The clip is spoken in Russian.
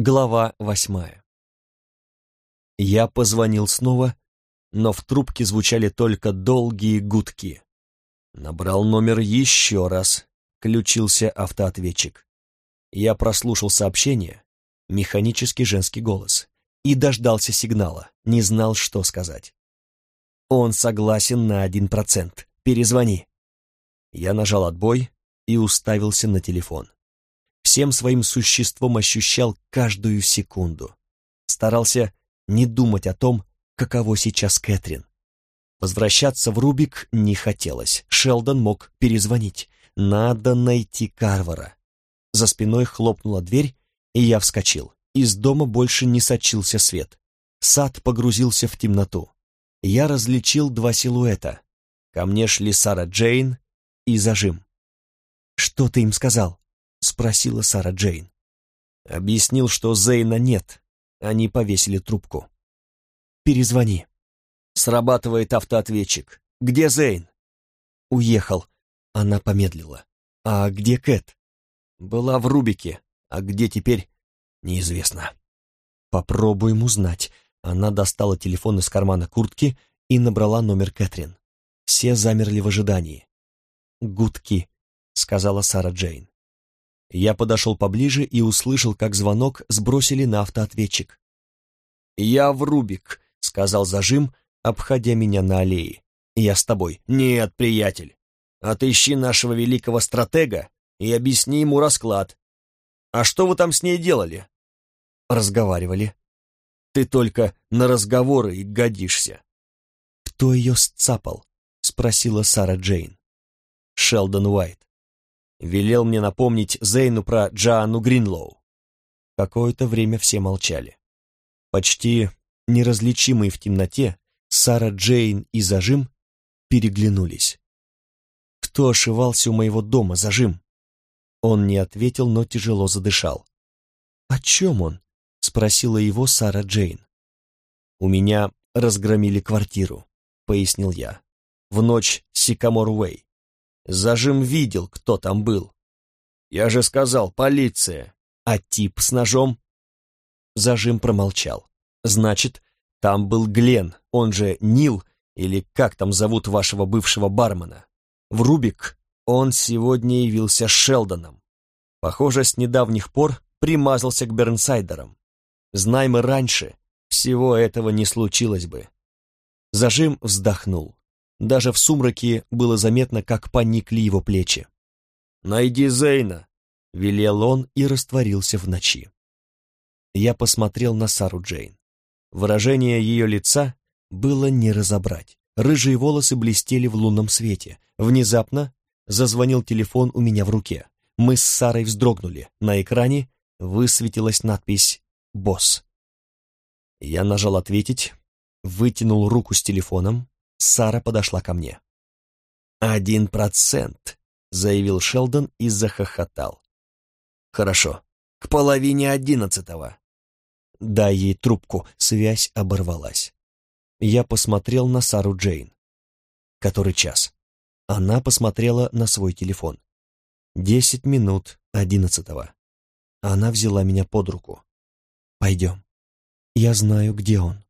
Глава восьмая. Я позвонил снова, но в трубке звучали только долгие гудки. Набрал номер еще раз, включился автоответчик. Я прослушал сообщение, механический женский голос, и дождался сигнала, не знал, что сказать. Он согласен на один процент. Перезвони. Я нажал отбой и уставился на телефон всем своим существом ощущал каждую секунду. Старался не думать о том, каково сейчас Кэтрин. Возвращаться в Рубик не хотелось. Шелдон мог перезвонить. Надо найти Карвара. За спиной хлопнула дверь, и я вскочил. Из дома больше не сочился свет. Сад погрузился в темноту. Я различил два силуэта. Ко мне шли Сара Джейн и зажим. «Что ты им сказал?» — спросила Сара Джейн. Объяснил, что Зейна нет. Они повесили трубку. «Перезвони». Срабатывает автоответчик. «Где Зейн?» «Уехал». Она помедлила. «А где Кэт?» «Была в Рубике. А где теперь?» «Неизвестно». «Попробуем узнать». Она достала телефон из кармана куртки и набрала номер Кэтрин. Все замерли в ожидании. «Гудки», — сказала Сара Джейн. Я подошел поближе и услышал, как звонок сбросили на автоответчик. «Я в Рубик», — сказал зажим, обходя меня на аллее. «Я с тобой». «Нет, приятель. Отыщи нашего великого стратега и объясни ему расклад. А что вы там с ней делали?» «Разговаривали». «Ты только на разговоры и годишься». «Кто ее сцапал?» — спросила Сара Джейн. «Шелдон Уайт». Велел мне напомнить Зейну про Джоанну Гринлоу. Какое-то время все молчали. Почти неразличимые в темноте, Сара Джейн и Зажим переглянулись. «Кто ошивался у моего дома, Зажим?» Он не ответил, но тяжело задышал. «О чем он?» — спросила его Сара Джейн. «У меня разгромили квартиру», — пояснил я. «В ночь Сикамор-Уэй. Зажим видел, кто там был. Я же сказал, полиция. А тип с ножом? Зажим промолчал. Значит, там был Глен, он же Нил, или как там зовут вашего бывшего бармена. В Рубик он сегодня явился Шелдоном. Похоже, с недавних пор примазался к Бернсайдерам. Знай мы раньше, всего этого не случилось бы. Зажим вздохнул. Даже в сумраке было заметно, как поникли его плечи. «Найди Зейна!» — велел он и растворился в ночи. Я посмотрел на Сару Джейн. Выражение ее лица было не разобрать. Рыжие волосы блестели в лунном свете. Внезапно зазвонил телефон у меня в руке. Мы с Сарой вздрогнули. На экране высветилась надпись «Босс». Я нажал «Ответить», вытянул руку с телефоном, Сара подошла ко мне. «Один процент», — заявил Шелдон и захохотал. «Хорошо, к половине одиннадцатого». «Дай ей трубку», связь оборвалась. Я посмотрел на Сару Джейн. «Который час?» Она посмотрела на свой телефон. «Десять минут одиннадцатого». Она взяла меня под руку. «Пойдем. Я знаю, где он».